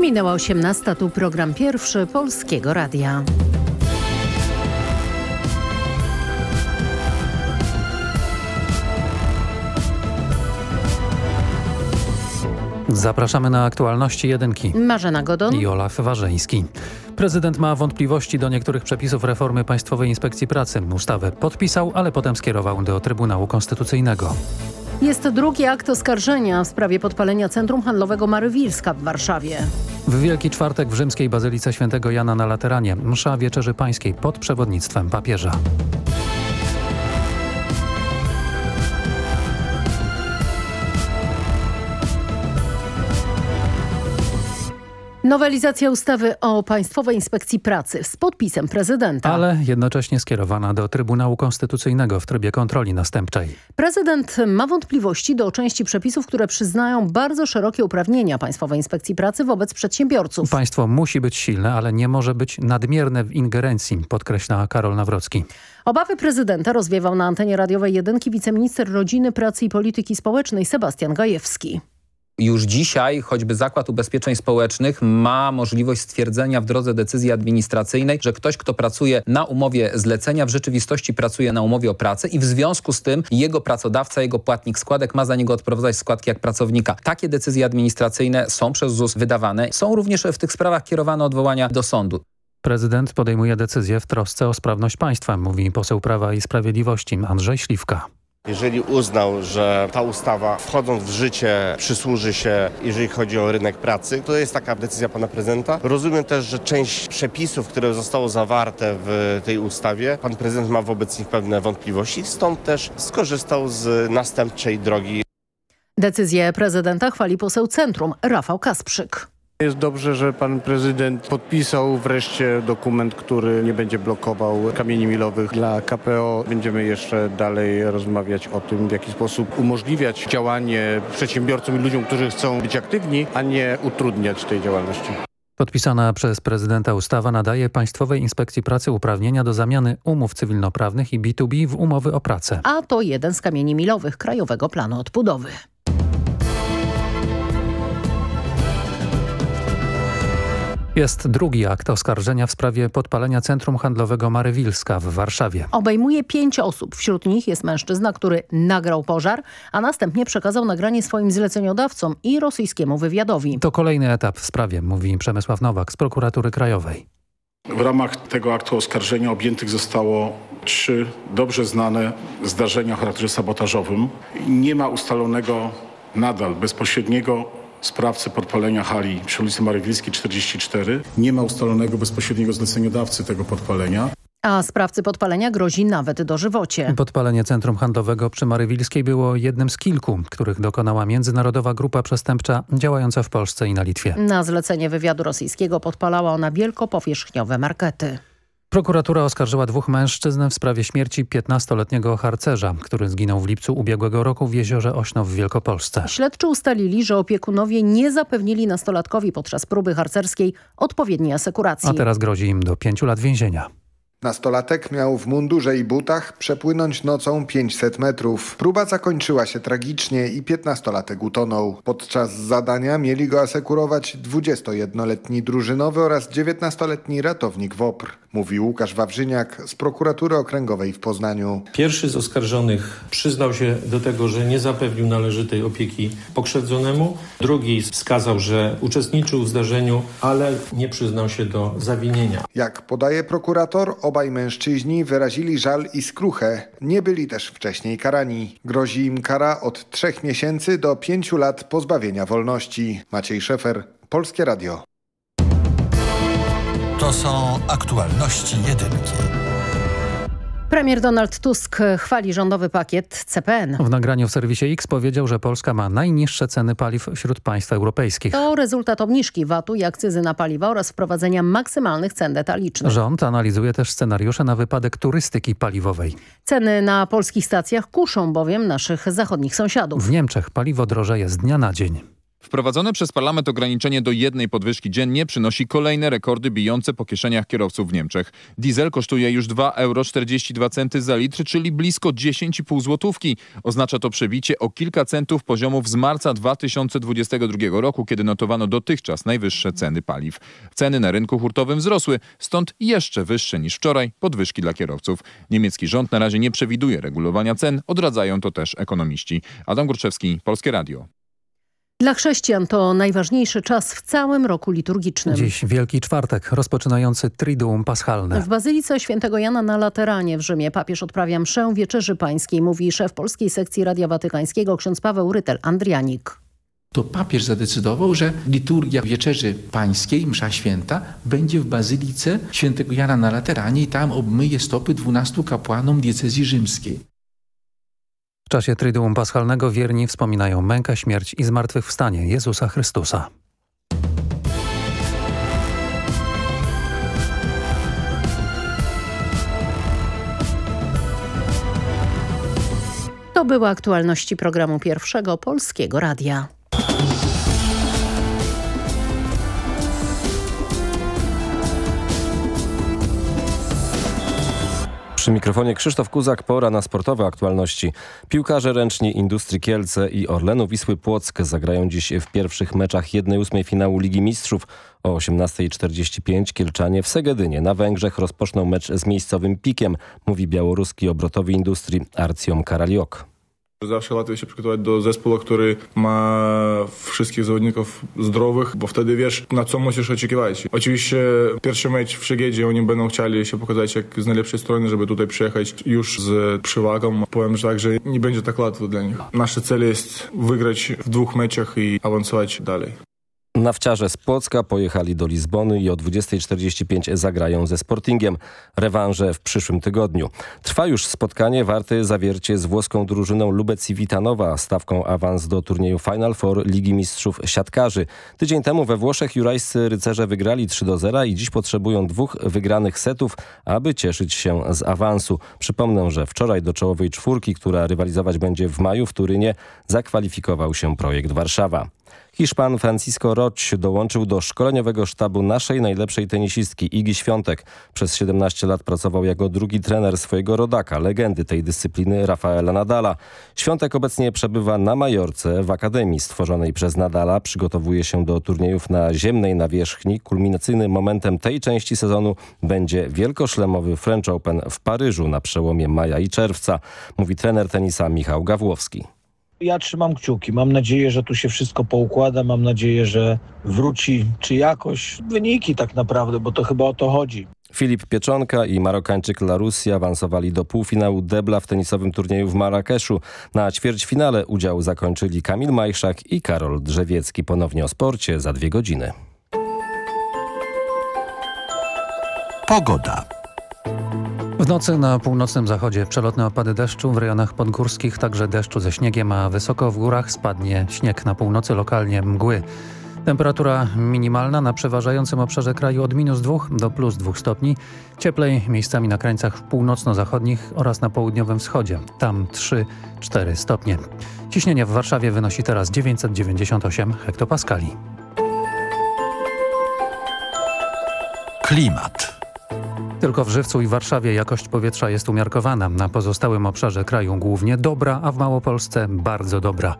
Minęła 18, tu program pierwszy Polskiego Radia. Zapraszamy na aktualności jedynki. Marzena Godon i Olaf Warzeński. Prezydent ma wątpliwości do niektórych przepisów reformy Państwowej Inspekcji Pracy. Ustawę podpisał, ale potem skierował do Trybunału Konstytucyjnego. Jest drugi akt oskarżenia w sprawie podpalenia Centrum Handlowego Marywilska w Warszawie. W Wielki Czwartek w rzymskiej Bazylice Świętego Jana na Lateranie msza Wieczerzy Pańskiej pod przewodnictwem papieża. Nowelizacja ustawy o Państwowej Inspekcji Pracy z podpisem prezydenta. Ale jednocześnie skierowana do Trybunału Konstytucyjnego w trybie kontroli następczej. Prezydent ma wątpliwości do części przepisów, które przyznają bardzo szerokie uprawnienia Państwowej Inspekcji Pracy wobec przedsiębiorców. Państwo musi być silne, ale nie może być nadmierne w ingerencji, podkreśla Karol Nawrocki. Obawy prezydenta rozwiewał na antenie radiowej jedynki wiceminister rodziny, pracy i polityki społecznej Sebastian Gajewski. Już dzisiaj choćby Zakład Ubezpieczeń Społecznych ma możliwość stwierdzenia w drodze decyzji administracyjnej, że ktoś, kto pracuje na umowie zlecenia, w rzeczywistości pracuje na umowie o pracę i w związku z tym jego pracodawca, jego płatnik składek ma za niego odprowadzać składki jak pracownika. Takie decyzje administracyjne są przez ZUS wydawane. Są również w tych sprawach kierowane odwołania do sądu. Prezydent podejmuje decyzję w trosce o sprawność państwa, mówi poseł Prawa i Sprawiedliwości Andrzej Śliwka. Jeżeli uznał, że ta ustawa wchodząc w życie przysłuży się, jeżeli chodzi o rynek pracy, to jest taka decyzja pana prezydenta. Rozumiem też, że część przepisów, które zostało zawarte w tej ustawie, pan prezydent ma wobec nich pewne wątpliwości, stąd też skorzystał z następczej drogi. Decyzję prezydenta chwali poseł Centrum Rafał Kasprzyk. Jest dobrze, że pan prezydent podpisał wreszcie dokument, który nie będzie blokował kamieni milowych dla KPO. Będziemy jeszcze dalej rozmawiać o tym, w jaki sposób umożliwiać działanie przedsiębiorcom i ludziom, którzy chcą być aktywni, a nie utrudniać tej działalności. Podpisana przez prezydenta ustawa nadaje Państwowej Inspekcji Pracy uprawnienia do zamiany umów cywilnoprawnych i B2B w umowy o pracę. A to jeden z kamieni milowych Krajowego Planu Odbudowy. Jest drugi akt oskarżenia w sprawie podpalenia Centrum Handlowego Marywilska w Warszawie. Obejmuje pięć osób. Wśród nich jest mężczyzna, który nagrał pożar, a następnie przekazał nagranie swoim zleceniodawcom i rosyjskiemu wywiadowi. To kolejny etap w sprawie, mówi Przemysław Nowak z prokuratury krajowej. W ramach tego aktu oskarżenia objętych zostało trzy dobrze znane zdarzenia o charakterze sabotażowym. Nie ma ustalonego nadal bezpośredniego sprawcy podpalenia hali przy ulicy Marywilskiej 44. Nie ma ustalonego bezpośredniego zleceniodawcy tego podpalenia. A sprawcy podpalenia grozi nawet dożywocie. Podpalenie centrum handlowego przy Marywilskiej było jednym z kilku, których dokonała międzynarodowa grupa przestępcza działająca w Polsce i na Litwie. Na zlecenie wywiadu rosyjskiego podpalała ona wielkopowierzchniowe markety. Prokuratura oskarżyła dwóch mężczyzn w sprawie śmierci 15-letniego harcerza, który zginął w lipcu ubiegłego roku w jeziorze Ośno w Wielkopolsce. Śledczy ustalili, że opiekunowie nie zapewnili nastolatkowi podczas próby harcerskiej odpowiedniej asekuracji. A teraz grozi im do pięciu lat więzienia. Nastolatek miał w mundurze i butach przepłynąć nocą 500 metrów. Próba zakończyła się tragicznie i 15-latek utonął. Podczas zadania mieli go asekurować 21-letni drużynowy oraz 19-letni ratownik WOPR, mówi Łukasz Wawrzyniak z prokuratury okręgowej w Poznaniu. Pierwszy z oskarżonych przyznał się do tego, że nie zapewnił należytej opieki pokrzywdzonemu. Drugi wskazał, że uczestniczył w zdarzeniu, ale nie przyznał się do zawinienia. Jak podaje prokurator, Obaj mężczyźni wyrazili żal i skruchę. Nie byli też wcześniej karani. Grozi im kara od trzech miesięcy do pięciu lat pozbawienia wolności. Maciej Szefer, Polskie Radio. To są aktualności jedynki. Premier Donald Tusk chwali rządowy pakiet CPN. W nagraniu w serwisie X powiedział, że Polska ma najniższe ceny paliw wśród państw europejskich. To rezultat obniżki VAT-u i akcyzy na paliwa oraz wprowadzenia maksymalnych cen detalicznych. Rząd analizuje też scenariusze na wypadek turystyki paliwowej. Ceny na polskich stacjach kuszą bowiem naszych zachodnich sąsiadów. W Niemczech paliwo drożeje z dnia na dzień. Wprowadzone przez parlament ograniczenie do jednej podwyżki dziennie przynosi kolejne rekordy bijące po kieszeniach kierowców w Niemczech. Diesel kosztuje już 2,42 euro za litr, czyli blisko 10,5 złotówki. Oznacza to przebicie o kilka centów poziomów z marca 2022 roku, kiedy notowano dotychczas najwyższe ceny paliw. Ceny na rynku hurtowym wzrosły, stąd jeszcze wyższe niż wczoraj podwyżki dla kierowców. Niemiecki rząd na razie nie przewiduje regulowania cen, odradzają to też ekonomiści. Adam Górczewski, Polskie Radio. Dla chrześcijan to najważniejszy czas w całym roku liturgicznym. Dziś Wielki Czwartek, rozpoczynający Triduum Paschalne. W Bazylice Świętego Jana na Lateranie w Rzymie papież odprawia mszę Wieczerzy Pańskiej, mówi szef polskiej sekcji Radia Watykańskiego ksiądz Paweł Rytel, Andrianik. To papież zadecydował, że liturgia Wieczerzy Pańskiej, msza święta, będzie w Bazylice Świętego Jana na Lateranie i tam obmyje stopy dwunastu kapłanom diecezji rzymskiej. W czasie Triduum Paschalnego wierni wspominają mękę, śmierć i zmartwychwstanie Jezusa Chrystusa. To były aktualności programu Pierwszego Polskiego Radia. Przy mikrofonie Krzysztof Kuzak, pora na sportowe aktualności. Piłkarze ręczni Industrii Kielce i Orlenu Wisły Płock zagrają dziś w pierwszych meczach 1-8 finału Ligi Mistrzów. O 18.45 Kielczanie w Segedynie na Węgrzech rozpoczną mecz z miejscowym Pikiem, mówi białoruski obrotowy Industrii Arcjom Karaliok. Zawsze łatwiej się przygotować do zespołu, który ma wszystkich zawodników zdrowych, bo wtedy wiesz, na co musisz oczekiwać. Oczywiście pierwszy mecz w Szegiedzie, oni będą chcieli się pokazać jak z najlepszej strony, żeby tutaj przyjechać już z przewagą. Powiem że tak, że nie będzie tak łatwo dla nich. Nasze cel jest wygrać w dwóch meczach i awansować dalej. Nawciarze z Płocka pojechali do Lizbony i o 20.45 zagrają ze Sportingiem. Rewanże w przyszłym tygodniu. Trwa już spotkanie warte zawiercie z włoską drużyną Lubec Witanowa, stawką awans do turnieju Final Four Ligi Mistrzów Siatkarzy. Tydzień temu we Włoszech jurajscy rycerze wygrali 3 do 0 i dziś potrzebują dwóch wygranych setów, aby cieszyć się z awansu. Przypomnę, że wczoraj do czołowej czwórki, która rywalizować będzie w maju w Turynie, zakwalifikował się projekt Warszawa. Hiszpan Francisco Roch dołączył do szkoleniowego sztabu naszej najlepszej tenisistki Igi Świątek. Przez 17 lat pracował jako drugi trener swojego rodaka, legendy tej dyscypliny Rafaela Nadala. Świątek obecnie przebywa na Majorce w akademii stworzonej przez Nadala. Przygotowuje się do turniejów na ziemnej nawierzchni. Kulminacyjnym momentem tej części sezonu będzie wielkoszlemowy French Open w Paryżu na przełomie maja i czerwca, mówi trener tenisa Michał Gawłowski. Ja trzymam kciuki. Mam nadzieję, że tu się wszystko poukłada. Mam nadzieję, że wróci czy jakoś wyniki tak naprawdę, bo to chyba o to chodzi. Filip Pieczonka i Marokańczyk Larussi awansowali do półfinału debla w tenisowym turnieju w Marrakeszu. Na ćwierćfinale udział zakończyli Kamil Majszak i Karol Drzewiecki. Ponownie o sporcie za dwie godziny. Pogoda. W nocy na północnym zachodzie przelotne opady deszczu, w rejonach podgórskich także deszczu ze śniegiem, a wysoko w górach spadnie śnieg na północy, lokalnie mgły. Temperatura minimalna na przeważającym obszarze kraju od minus 2 do plus 2 stopni. Cieplej miejscami na krańcach północno-zachodnich oraz na południowym wschodzie. Tam 3-4 stopnie. Ciśnienie w Warszawie wynosi teraz 998 hektopaskali. Klimat. Tylko w Żywcu i Warszawie jakość powietrza jest umiarkowana. Na pozostałym obszarze kraju głównie dobra, a w Małopolsce bardzo dobra.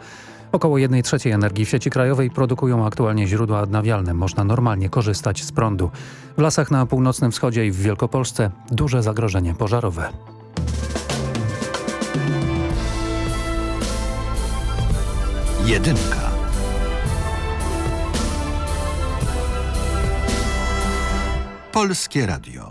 Około 1 trzeciej energii w sieci krajowej produkują aktualnie źródła odnawialne. Można normalnie korzystać z prądu. W lasach na północnym wschodzie i w Wielkopolsce duże zagrożenie pożarowe. Jedynka. Polskie Radio.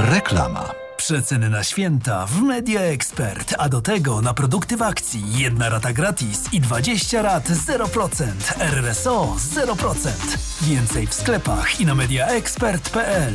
Reklama. Przeceny na święta w Media Expert, a do tego na produkty w akcji. Jedna rata gratis i 20 rat 0%. RSO 0%. Więcej w sklepach i na mediaexpert.pl.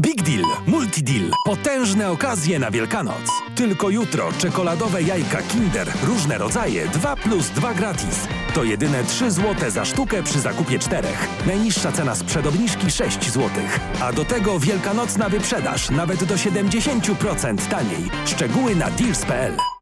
Big Deal, Multideal. Potężne okazje na Wielkanoc. Tylko jutro czekoladowe jajka Kinder, różne rodzaje, 2 plus 2 gratis. To jedyne 3 zł za sztukę przy zakupie czterech. Najniższa cena sprzed obniżki 6 zł. A do tego wielkanocna wyprzedaż nawet do 70% taniej. Szczegóły na deals.pl.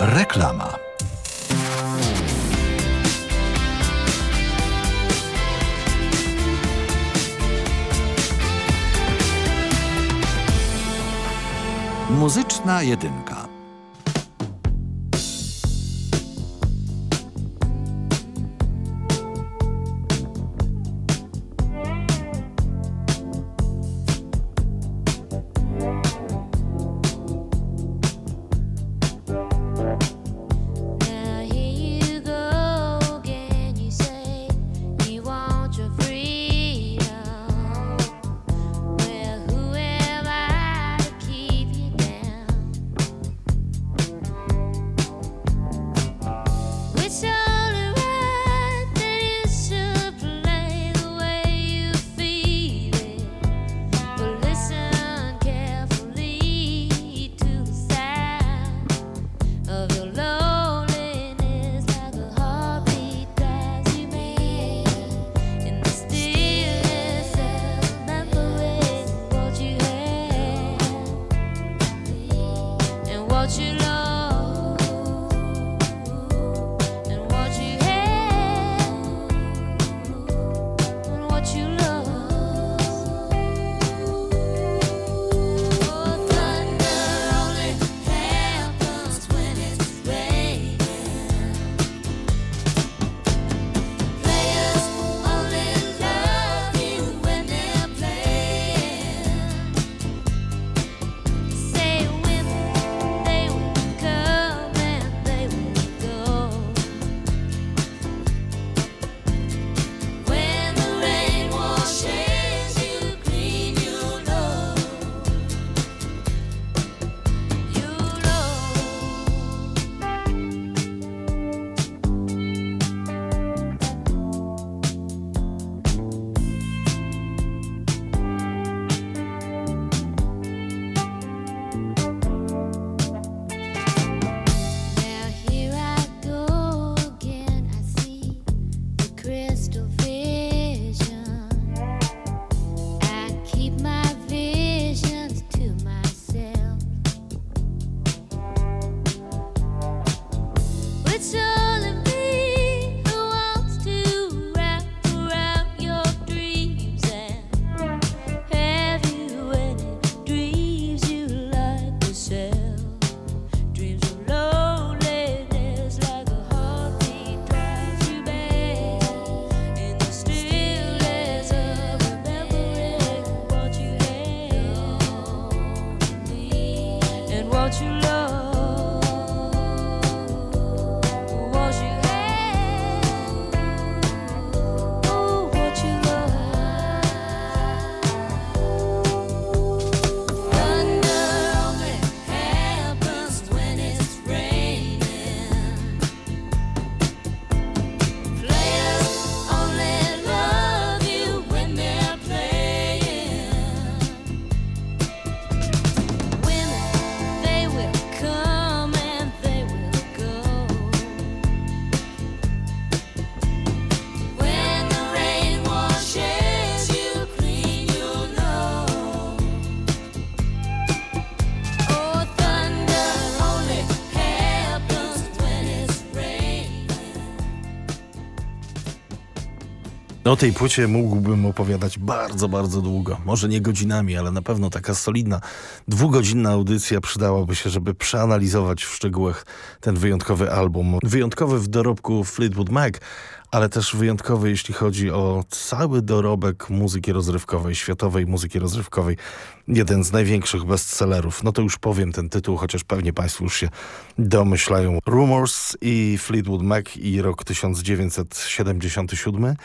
Reklama. Muzyczna jedynka. O tej płycie mógłbym opowiadać bardzo, bardzo długo. Może nie godzinami, ale na pewno taka solidna, dwugodzinna audycja przydałaby się, żeby przeanalizować w szczegółach ten wyjątkowy album. Wyjątkowy w dorobku Fleetwood Mac, ale też wyjątkowy, jeśli chodzi o cały dorobek muzyki rozrywkowej, światowej muzyki rozrywkowej. Jeden z największych bestsellerów. No to już powiem ten tytuł, chociaż pewnie Państwo już się domyślają. Rumors i Fleetwood Mac i rok 1977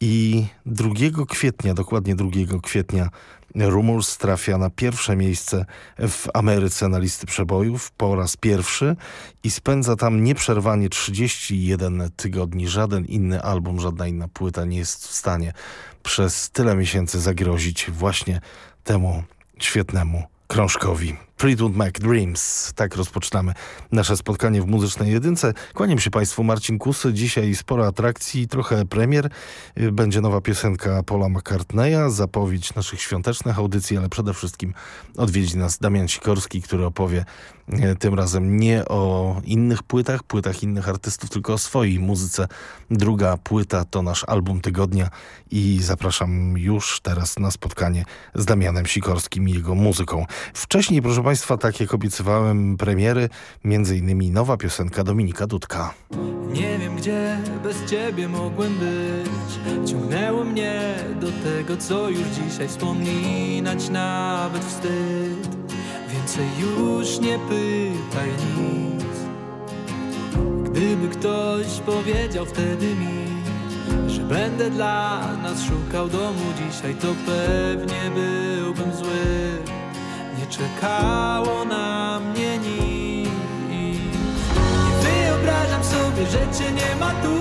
i 2 kwietnia, dokładnie 2 kwietnia Rumors trafia na pierwsze miejsce w Ameryce na listy przebojów po raz pierwszy i spędza tam nieprzerwanie 31 tygodni. Żaden inny album, żadna inna płyta nie jest w stanie przez tyle miesięcy zagrozić właśnie temu świetnemu krążkowi. Fleetwood Mac Dreams. Tak rozpoczynamy nasze spotkanie w Muzycznej Jedynce. Kłaniam się Państwu, Marcin Kusy. Dzisiaj sporo atrakcji, trochę premier. Będzie nowa piosenka Paula McCartneya, zapowiedź naszych świątecznych audycji, ale przede wszystkim odwiedzi nas Damian Sikorski, który opowie e, tym razem nie o innych płytach, płytach innych artystów, tylko o swojej muzyce. Druga płyta to nasz album tygodnia i zapraszam już teraz na spotkanie z Damianem Sikorskim i jego muzyką. Wcześniej, proszę Państwa, tak jak obiecywałem premiery, innymi nowa piosenka Dominika Dudka. Nie wiem gdzie bez ciebie mogłem być Ciągnęło mnie do tego co już dzisiaj wspominać nawet wstyd Więcej już nie pytaj nic Gdyby ktoś powiedział wtedy mi że będę dla nas szukał domu dzisiaj, to pewnie byłbym zły. Czekało na mnie nic. Nie wyobrażam sobie, że cię nie ma tu,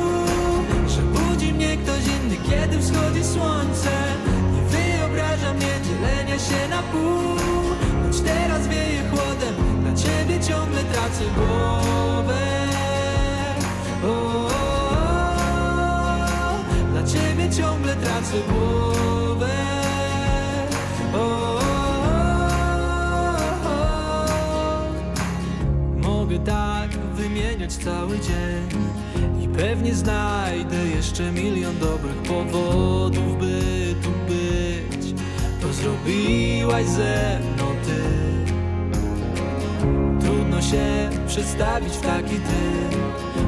że budzi mnie ktoś inny, kiedy wschodzi słońce. Nie wyobrażam nie dzielenia się na pół, choć teraz wieje chłodem, dla ciebie ciągle tracę głowę. O, dla ciebie ciągle tracę głowę. Wymieniać cały dzień i pewnie znajdę jeszcze milion dobrych powodów, by tu być. To zrobiłaś ze mną ty. Trudno się przedstawić w taki ty,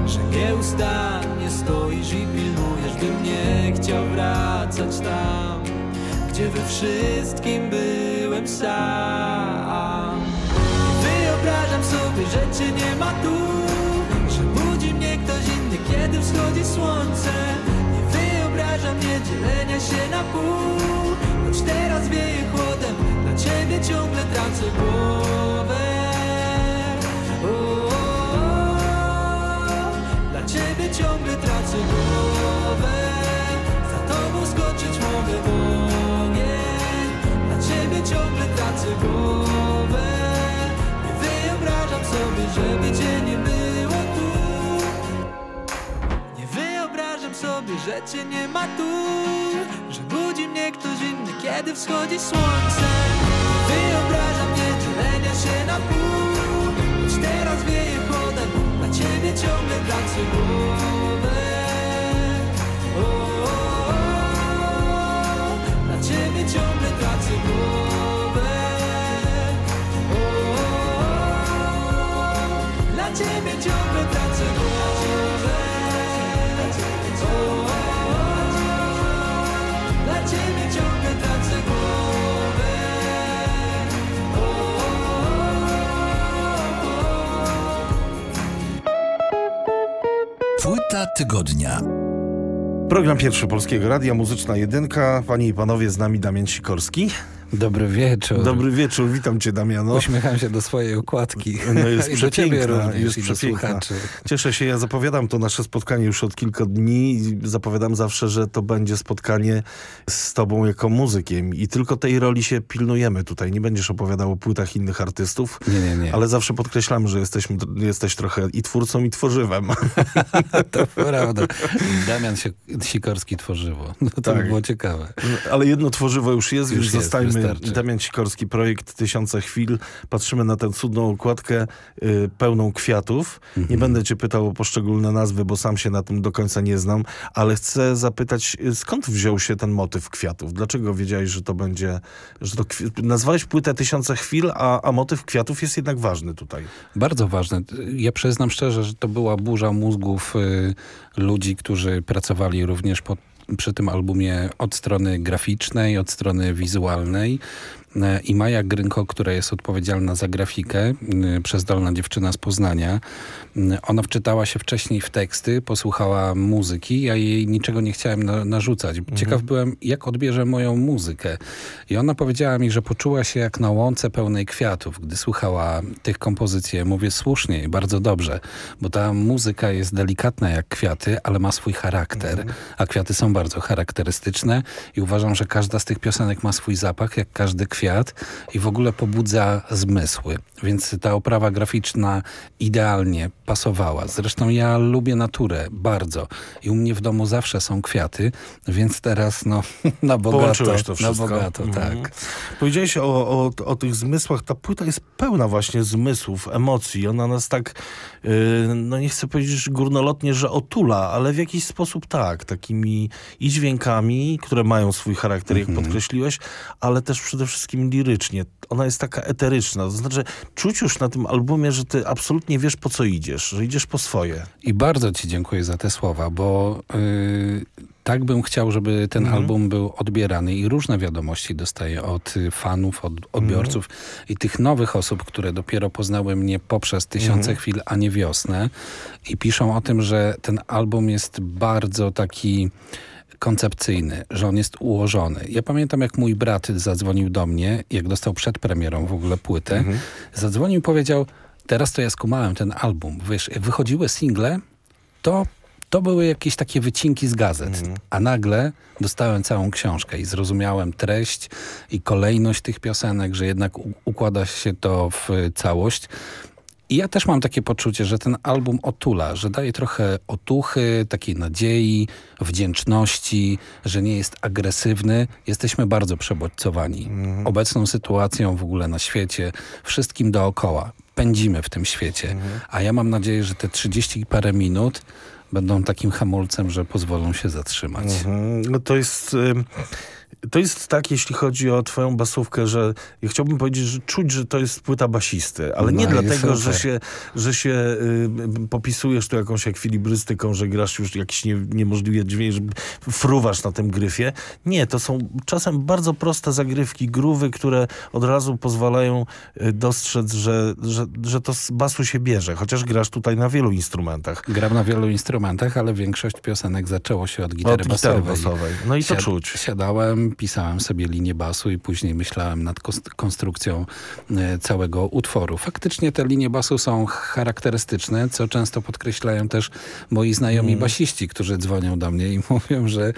że nieustannie stoisz i pilnujesz, bym nie chciał wracać tam, gdzie we wszystkim byłem sam. Wyobrażam sobie, że cię nie ma tu, kiedy wschodzi słońce. Nie wyobrażam nie dzielenia się na pół, choć teraz wieje chłodem, dla ciebie ciągle tracę głowę. O, dla ciebie ciągle tracę głowę, za tobą skoczyć mogę ogień. Dla ciebie ciągle tracę głowę, nie wyobrażam sobie, żeby cię nie było tu. Sobie, że cię nie ma tu, że budzi mnie ktoś inny, kiedy wschodzi słońce. Wyobrażam nie dzielenia się na pół, choć teraz wieje chłodem, dla ciebie ciągle tracę głowę. O, o, o, dla ciebie ciągle tracę głowę. O, o, o, dla ciebie ciągle tracę głowę. Płyta tygodnia. Program pierwszy Polskiego Radia, Muzyczna Jedynka. Panie i panowie, z nami Damian Sikorski. Dobry wieczór. Dobry wieczór, witam cię Damiano. Uśmiecham się do swojej układki. No jest I przepiękna, również, jest i przepiękna. Cieszę się, ja zapowiadam to nasze spotkanie już od kilka dni i zapowiadam zawsze, że to będzie spotkanie z tobą jako muzykiem i tylko tej roli się pilnujemy tutaj. Nie będziesz opowiadał o płytach innych artystów, Nie, nie, nie. ale zawsze podkreślamy, że jesteśmy, jesteś trochę i twórcą, i tworzywem. To prawda. Damian Sik- Sikorski tworzywo. No to Tak. by było ciekawe. Ale jedno tworzywo już jest, Już już jest, zostajmy wystarczy. Damian Sikorski, projekt Tysiące Chwil. Patrzymy na tę cudną okładkę y, pełną kwiatów. Nie Mhm. będę cię pytał o poszczególne nazwy, bo sam się na tym do końca nie znam, ale chcę zapytać, y, skąd wziął się ten motyw kwiatów? Dlaczego wiedziałeś, że to będzie... Że to Nazwałeś płytę Tysiące Chwil, a, a motyw kwiatów jest jednak ważny tutaj. Bardzo ważne. Ja przyznam szczerze, że to była burza mózgów y, ludzi, którzy pracowali również pod, przy tym albumie od strony graficznej, od strony wizualnej. I Maja Grynko, która jest odpowiedzialna za grafikę, y, przezdolna dziewczyna z Poznania, y, ona wczytała się wcześniej w teksty, posłuchała muzyki, ja jej niczego nie chciałem na, narzucać. Ciekaw byłem, jak odbierze moją muzykę. I ona powiedziała mi, że poczuła się jak na łące pełnej kwiatów, gdy słuchała tych kompozycji. Mówię słusznie i bardzo dobrze, bo ta muzyka jest delikatna jak kwiaty, ale ma swój charakter, a kwiaty są bardzo charakterystyczne i uważam, że każda z tych piosenek ma swój zapach, jak każdy kwiat i w ogóle pobudza zmysły. Więc ta oprawa graficzna idealnie pasowała. Zresztą ja lubię naturę bardzo i u mnie w domu zawsze są kwiaty, więc teraz no na bogato. Połączyłeś to na wszystko. bogato, Mhm. tak. Powiedziałeś o, o, o tych zmysłach. Ta płyta jest pełna właśnie zmysłów, emocji. Ona nas tak, yy, no nie chcę powiedzieć górnolotnie, że otula, ale w jakiś sposób tak. Takimi i dźwiękami, które mają swój charakter, jak podkreśliłeś, ale też przede wszystkim lirycznie. Ona jest taka eteryczna. To znaczy, czuć już na tym albumie, że ty absolutnie wiesz, po co idziesz, że idziesz po swoje. I bardzo ci dziękuję za te słowa, bo yy, tak bym chciał, żeby ten Mhm. album był odbierany i różne wiadomości dostaję od fanów, od odbiorców Mhm. i tych nowych osób, które dopiero poznały mnie poprzez Tysiące Mhm. Chwil, a nie Wiosnę i piszą o tym, że ten album jest bardzo taki koncepcyjny, że on jest ułożony. Ja pamiętam, jak mój brat zadzwonił do mnie, jak dostał przed premierą w ogóle płytę, Mhm. zadzwonił i powiedział, teraz to ja skumałem ten album. Wiesz, jak wychodziły single, to, to były jakieś takie wycinki z gazet, a nagle dostałem całą książkę i zrozumiałem treść i kolejność tych piosenek, że jednak układa się to w całość. I ja też mam takie poczucie, że ten album otula, że daje trochę otuchy, takiej nadziei, wdzięczności, że nie jest agresywny. Jesteśmy bardzo przebodźcowani obecną sytuacją w ogóle na świecie, wszystkim dookoła. Pędzimy w tym świecie. A ja mam nadzieję, że te 30 parę minut będą takim hamulcem, że pozwolą się zatrzymać. Mhm. No to jest... ym, To jest tak, jeśli chodzi o twoją basówkę, że ja chciałbym powiedzieć, że czuć, że to jest płyta basisty, ale nie No dlatego, że się, że się y, popisujesz tu jakąś ekwilibrystyką, że grasz już jakiś nie, niemożliwie dźwięk, że fruwasz na tym gryfie. Nie, to są czasem bardzo proste zagrywki, groowy, które od razu pozwalają y, dostrzec, że, że, że to z basu się bierze, chociaż grasz tutaj na wielu instrumentach. Gram na wielu instrumentach, ale większość piosenek zaczęło się od gitary, Od gitary basowej. basowej. No i to czuć. Siadałem, pisałem sobie linię basu i później myślałem nad konstrukcją e, całego utworu. Faktycznie te linie basu są charakterystyczne, co często podkreślają też moi znajomi Mm. basiści, którzy dzwonią do mnie i mówią, że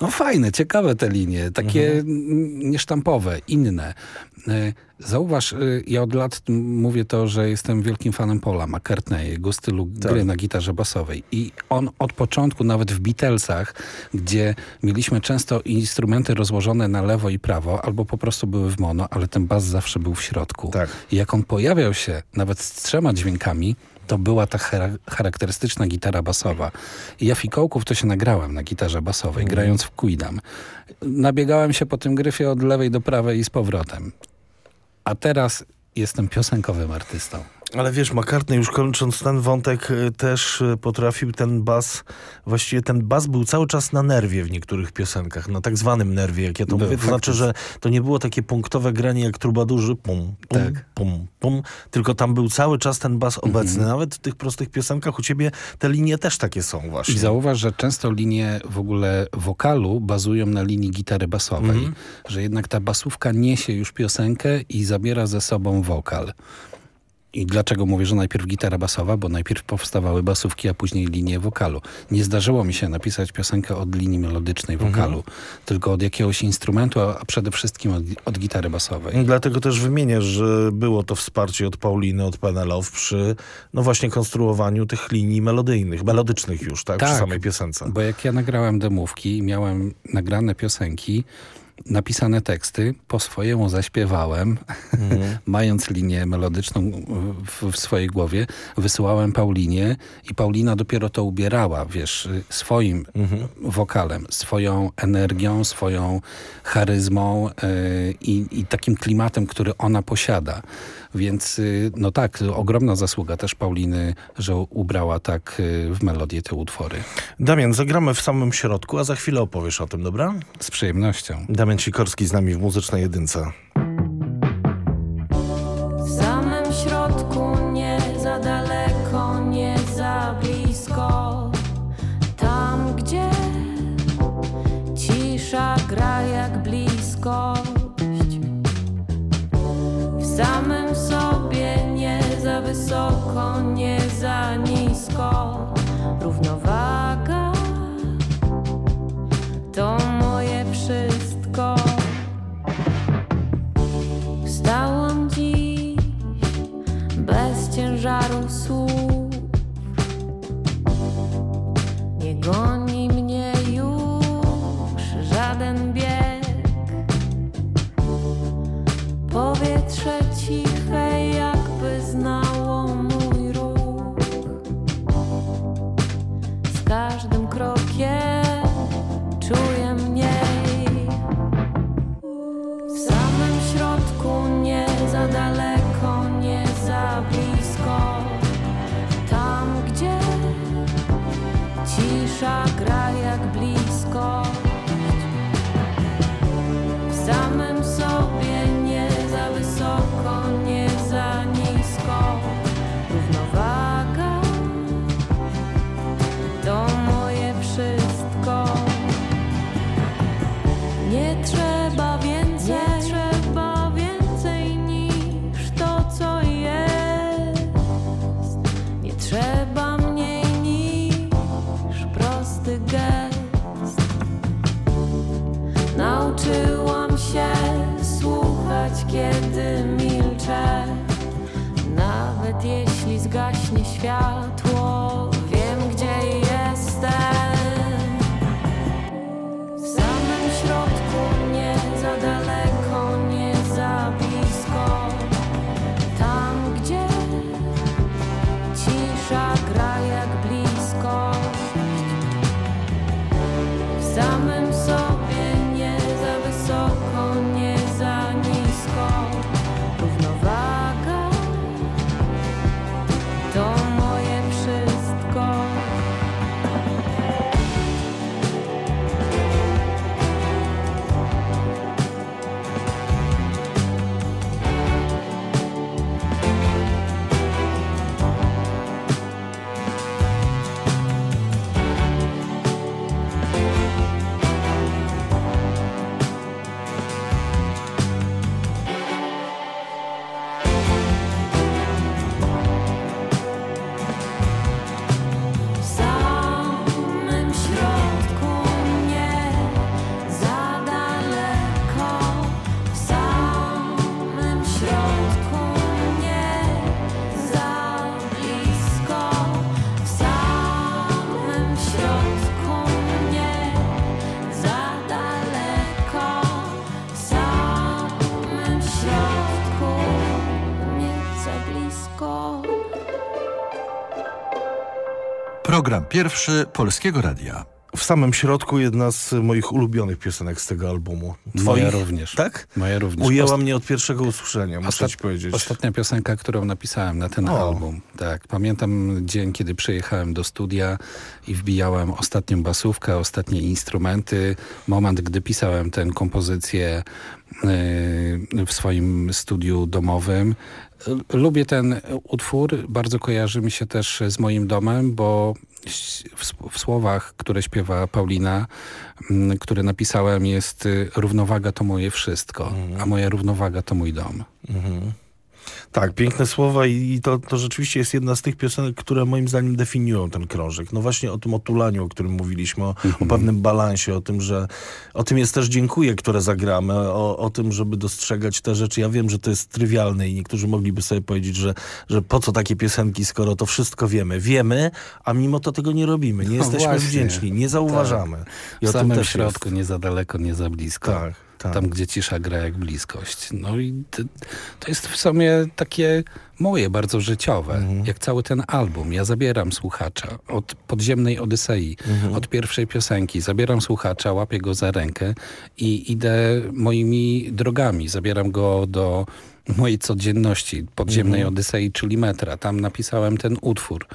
no fajne, ciekawe te linie, takie mm, niesztampowe, inne. Zauważ, y, ja od lat mówię to, że jestem wielkim fanem Paula McCartneya, jego stylu Tak. gry na gitarze basowej. I on od początku, nawet w Beatlesach, gdzie mieliśmy często instrumenty rozłożone na lewo i prawo, albo po prostu były w mono, ale ten bas zawsze był w środku. Tak. I jak on pojawiał się nawet z trzema dźwiękami, to była ta chara- charakterystyczna gitara basowa. I ja fikołków to się nagrałem na gitarze basowej, Mhm. grając w Quidam. Nabiegałem się po tym gryfie od lewej do prawej i z powrotem. A teraz jestem piosenkowym artystą. Ale wiesz, McCartney już kończąc ten wątek y, też y, potrafił ten bas, właściwie ten bas był cały czas na nerwie w niektórych piosenkach, na tak zwanym nerwie, jak ja to Był, mówię. To znaczy, że to nie było takie punktowe granie jak trubadurzy, pum, pum, Tak. pum, pum, tylko tam był cały czas ten bas Mhm. obecny. Nawet w tych prostych piosenkach u ciebie te linie też takie są właśnie. I zauważ, że często linie w ogóle wokalu bazują na linii gitary basowej. Mhm. Że jednak ta basówka niesie już piosenkę i zabiera ze sobą wokal. I dlaczego mówię, że najpierw gitara basowa? Bo najpierw powstawały basówki, a później linie wokalu. Nie zdarzyło mi się napisać piosenkę od linii melodycznej wokalu, Mhm. tylko od jakiegoś instrumentu, a przede wszystkim od, od gitary basowej. Dlatego też wymieniasz, że było to wsparcie od Pauliny, od Penelope przy no właśnie konstruowaniu tych linii melodyjnych, melodycznych już, tak? Przy Tak. samej piosence. Bo jak ja nagrałem demówki i miałem nagrane piosenki, napisane teksty, po swojemu zaśpiewałem, Mhm. mając linię melodyczną w, w swojej głowie, wysyłałem Paulinie i Paulina dopiero to ubierała, wiesz, swoim Mhm. wokalem, swoją energią, swoją charyzmą yy, i, i takim klimatem, który ona posiada. Więc yy, no tak, ogromna zasługa też Pauliny, że ubrała tak yy, w melodię te utwory. Damian, zagramy w samym środku, a za chwilę opowiesz o tym, dobra? Z przyjemnością. Damian Sikorski z nami w Muzycznej Jedynce. Program pierwszy Polskiego Radia. W samym środku jedna z moich ulubionych piosenek z tego albumu. Moja również. Tak? Moja również. Ujęła Ost- mnie od pierwszego usłyszenia, muszę Ostat- ci powiedzieć. Ostatnia piosenka, którą napisałem na ten O. album. Tak, pamiętam dzień, kiedy przyjechałem do studia i wbijałem ostatnią basówkę, ostatnie instrumenty. Moment, gdy pisałem tę kompozycję yy, w swoim studiu domowym. Lubię ten utwór, bardzo kojarzy mi się też z moim domem, bo w, słowach, które śpiewa Paulina, mm, które napisałem jest y, równowaga to moje wszystko, a moja równowaga to mój dom. Mhm. Tak, piękne słowa i to, to rzeczywiście jest jedna z tych piosenek, które moim zdaniem definiują ten krążek. No właśnie o tym otulaniu, o którym mówiliśmy, o, o pewnym balansie, o tym, że o tym jest też dziękuję, które zagramy, o, o tym, żeby dostrzegać te rzeczy. Ja wiem, że to jest trywialne i niektórzy mogliby sobie powiedzieć, że, że po co takie piosenki, skoro to wszystko wiemy. Wiemy, a mimo to tego nie robimy. Nie No jesteśmy właśnie. wdzięczni, nie zauważamy. Tak. I W samym środku, jest. nie za daleko, nie za blisko. Tak, Tak. tam gdzie cisza gra jak bliskość. No i to, to jest w sumie takie moje, bardzo życiowe, Mhm. jak cały ten album. Ja zabieram słuchacza od podziemnej Odysei, Mhm. od pierwszej piosenki, zabieram słuchacza, łapię go za rękę i idę moimi drogami, zabieram go do mojej codzienności, podziemnej Mhm. Odysei, czyli metra. Tam napisałem ten utwór.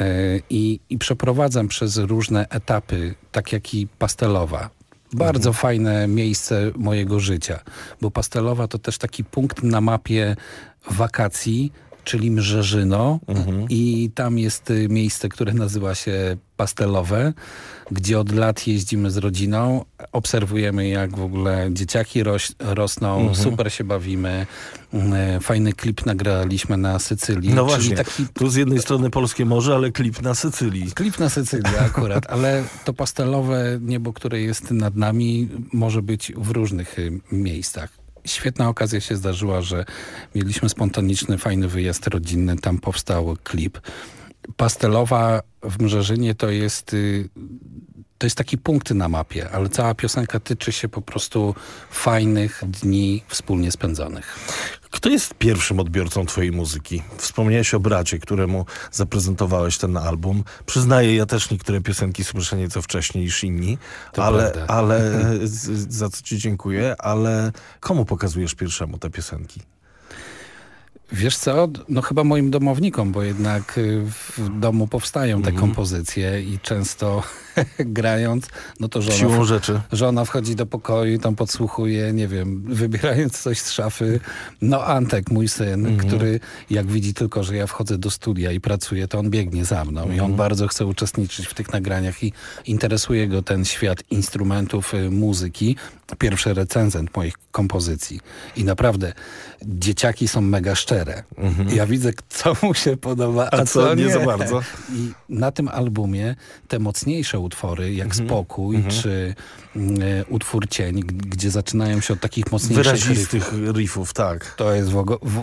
E, I, I przeprowadzam przez różne etapy, tak jak i pastelowa. Bardzo fajne miejsce mojego życia, bo pastelowa to też taki punkt na mapie wakacji, czyli Mrzeżyno i tam jest y, miejsce, które nazywa się Pastelowe, gdzie od lat jeździmy z rodziną, obserwujemy jak w ogóle dzieciaki roś, rosną, Mhm. super się bawimy, Mm, fajny klip nagraliśmy na Sycylii. No właśnie, taki tu z jednej strony polskie morze, ale klip na Sycylii. Klip na Sycylii akurat, ale to pastelowe niebo, które jest nad nami, może być w różnych y, miejscach. Świetna okazja się zdarzyła, że mieliśmy spontaniczny, fajny wyjazd rodzinny, tam powstał klip. Pastelowa w Mrzeżynie to jest, y, to jest taki punkt na mapie, ale cała piosenka tyczy się po prostu fajnych dni wspólnie spędzonych. Kto jest pierwszym odbiorcą twojej muzyki? Wspomniałeś o bracie, któremu zaprezentowałeś ten album. Przyznaję, ja też niektóre piosenki słyszę nieco wcześniej niż inni, To ale, prawda. ale za co ci dziękuję, ale komu pokazujesz pierwszemu te piosenki? Wiesz co, no chyba moim domownikom, bo jednak y, w domu powstają te Mhm. kompozycje i często grając, no to żona, Siłą rzeczy. żona wchodzi do pokoju i tam podsłuchuje, nie wiem, wybierając coś z szafy. No Antek, mój syn, Mhm. który jak widzi tylko, że ja wchodzę do studia i pracuję, to on biegnie za mną i on Mhm. bardzo chce uczestniczyć w tych nagraniach i interesuje go ten świat instrumentów, y, muzyki. Pierwszy recenzent moich kompozycji. I naprawdę dzieciaki są mega szczere. Ja widzę, co mu się podoba, a, Mhm. A co nie za bardzo? I na tym albumie te mocniejsze utwory, jak Mhm. Spokój, Mhm. czy utwór Cień, gdzie zaczynają się od takich mocniejszych Wyrazistych riffów. riffów, tak. To jest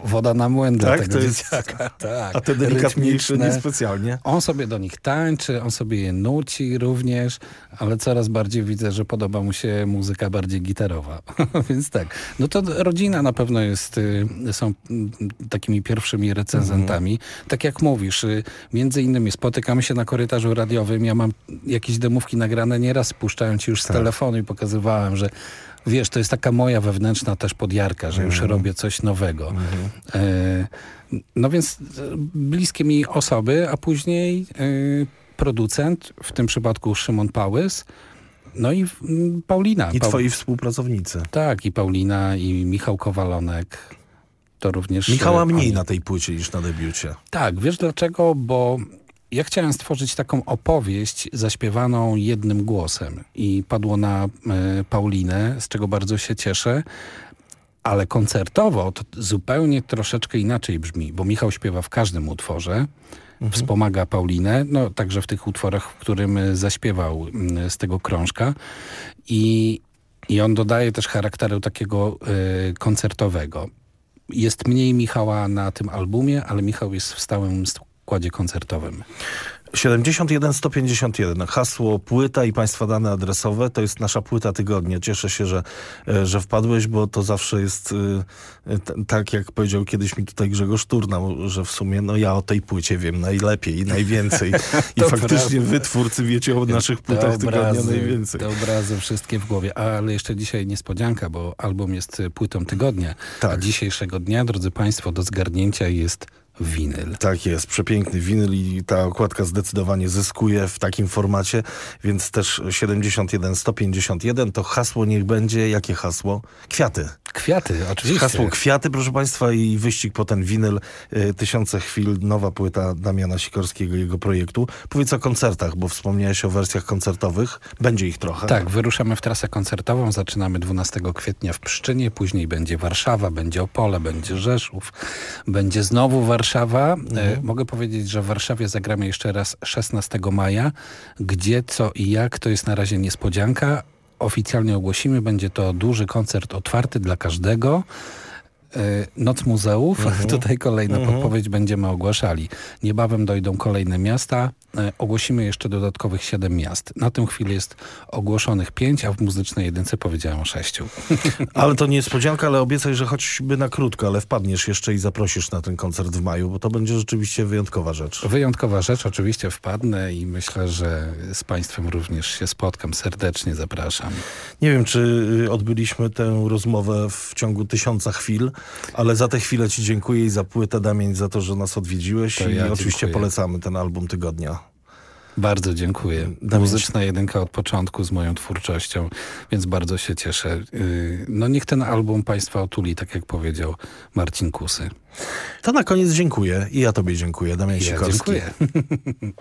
woda na młyn dla Tak? tego To jest- dzieciaka. Tak. A te delikatniejsze niespecjalnie. On sobie do nich tańczy, on sobie je nuci również, ale coraz bardziej widzę, że podoba mu się muzyka bardziej gitarowa. Więc tak, no to rodzina na pewno jest, y, są mm, takimi pierwszymi recenzentami. Tak jak mówisz, y, między innymi spotykamy się na korytarzu radiowym, ja mam jakieś demówki nagrane, nieraz spuszczałem ci już z telefonu i pokazywałem, że Wiesz, to jest taka moja wewnętrzna też podjarka, że już Mhm. robię coś nowego. E, no więc e, bliskie mi osoby, a później e, producent, w tym przypadku Szymon Pałys, no i Paulina. I twoi współpracownicy. Tak, i Paulina, i Michał Kowalonek. To również... Michała e, mniej oni. na tej płycie niż na debiucie. Tak, wiesz dlaczego? Bo ja chciałem stworzyć taką opowieść zaśpiewaną jednym głosem i padło na e, Paulinę, z czego bardzo się cieszę. Ale koncertowo to zupełnie troszeczkę inaczej brzmi, bo Michał śpiewa w każdym utworze, wspomaga Paulinę, no także w tych utworach, w którym e, zaśpiewał mm, z tego krążka i, i on dodaje też charakteru takiego e, koncertowego. Jest mniej Michała na tym albumie, ale Michał jest w stałym składzie koncertowym. 71 151. Hasło płyta i Państwa dane adresowe to jest nasza płyta tygodnia. Cieszę się, że, e, że wpadłeś, bo to zawsze jest e, t- tak, jak powiedział kiedyś mi tutaj Grzegorz Turnał, że w sumie no ja o tej płycie wiem najlepiej i najwięcej. I faktycznie prawda. wy twórcy wiecie o naszych płytach tygodnia najwięcej. Te obrazy wszystkie w głowie. Ale jeszcze dzisiaj niespodzianka, bo album jest płytą tygodnia. A dzisiejszego dnia, drodzy Państwo, do zgarnięcia jest winyl. Tak jest, przepiękny winyl i ta okładka zdecydowanie zyskuje w takim formacie, więc też 71 151 to hasło niech będzie, jakie hasło? Kwiaty. Kwiaty, oczywiście. Hasło kwiaty, proszę Państwa, i wyścig po ten winyl. Y, Tysiące chwil, nowa płyta Damiana Sikorskiego, jego projektu. Powiedz o koncertach, bo wspomniałeś o wersjach koncertowych. Będzie ich trochę. Tak, wyruszamy w trasę koncertową. Zaczynamy 12 kwietnia w Pszczynie, później będzie Warszawa, będzie Opole, będzie Rzeszów, będzie znowu Warszawa. E, mogę powiedzieć, że w Warszawie zagramy jeszcze raz 16 maja. Gdzie, co i jak, to jest na razie niespodzianka. Oficjalnie ogłosimy, będzie to duży koncert otwarty dla każdego. E, Noc Muzeów, Mhm. tutaj kolejna Mhm. podpowiedź będziemy ogłaszali. Niebawem dojdą kolejne miasta. E, Ogłosimy jeszcze dodatkowych siedem miast. Na tę chwilę jest ogłoszonych pięć, a w muzycznej jedynce powiedziałem o sześciu. Ale to niespodzianka, ale obiecaj, że choćby na krótko, ale wpadniesz jeszcze i zaprosisz na ten koncert w maju, bo to będzie rzeczywiście wyjątkowa rzecz. Wyjątkowa rzecz, oczywiście wpadnę i myślę, że z Państwem również się spotkam. Serdecznie zapraszam. Nie wiem, czy y, odbyliśmy tę rozmowę w ciągu tysiąca chwil, ale za tę chwilę Ci dziękuję i za płytę, Damień, za to, że nas odwiedziłeś To i ja oczywiście dziękuję. polecamy ten album tygodnia. Bardzo dziękuję. Damian- Muzyczna jedynka od początku z moją twórczością, więc bardzo się cieszę. Yy, No niech ten album Państwa otuli, tak jak powiedział Marcin Kusy. To na koniec dziękuję i ja Tobie dziękuję, Damian Ja Sikorski. dziękuję.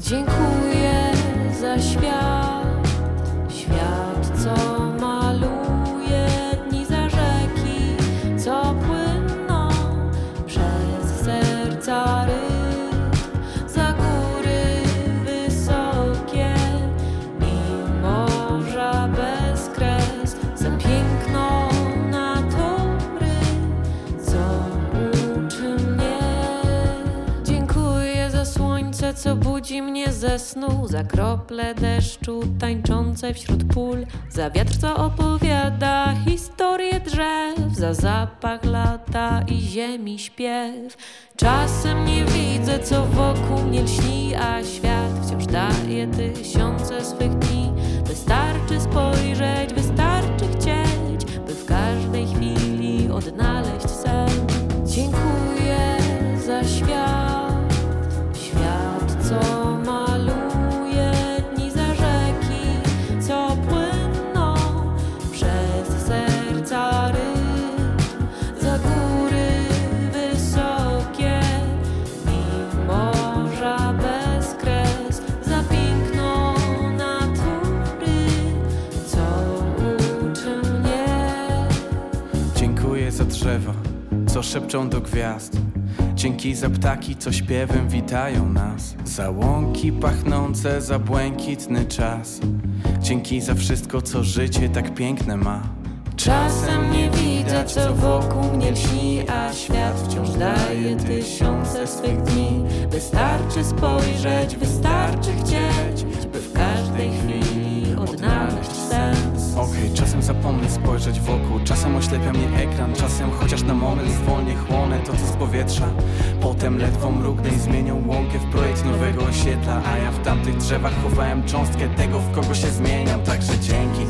Dziękuję za świat, ze snu, za krople deszczu tańczące wśród pól, za wiatr, co opowiada historię drzew, za zapach lata i ziemi śpiew. Czasem nie widzę, co wokół mnie lśni, a świat wciąż daje tysiące swych dni. Wystarczy spojrzeć, wystarczy chcieć, by w każdej chwili odnaleźć sen. Dziękuję drzewa, co szepczą do gwiazd. Dzięki za ptaki, co śpiewem witają nas. Za łąki pachnące, za błękitny czas. Dzięki za wszystko, co życie tak piękne ma. Czasem nie widzę, co wokół mnie lśni, a świat wciąż daje tysiące swych dni. Wystarczy spojrzeć, wystarczy chcieć, by w każdej chwili odnaleźć sens. Okej, czasem zapomnę spojrzeć wokół. Czasem oślepia mnie ekran Czasem chociaż na moment zwolnię chłonę to co z powietrza. Potem ledwo mrugnę i zmienią łąkę w projekt nowego osiedla A ja w tamtych drzewach chowałem cząstkę tego w kogo się zmieniam. Także dzięki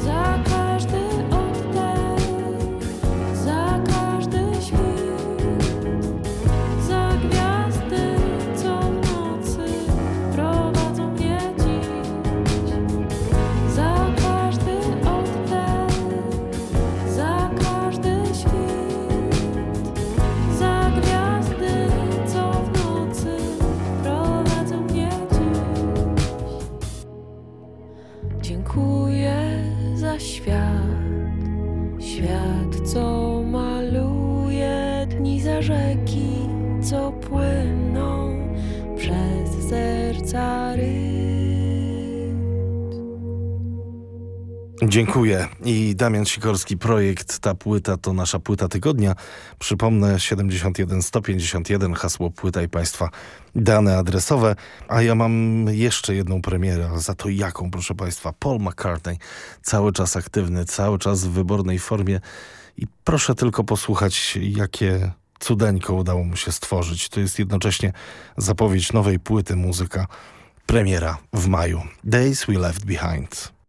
Dziękuję. I Damian Sikorski, projekt Ta Płyta to nasza płyta tygodnia. Przypomnę 71 151, hasło płyta i Państwa dane adresowe. A ja mam jeszcze jedną premierę, za to jaką, proszę Państwa? Paul McCartney, cały czas aktywny, cały czas w wybornej formie i proszę tylko posłuchać, jakie cudeńko udało mu się stworzyć. To jest jednocześnie zapowiedź nowej płyty muzyka, premiera w maju. Days We Left Behind.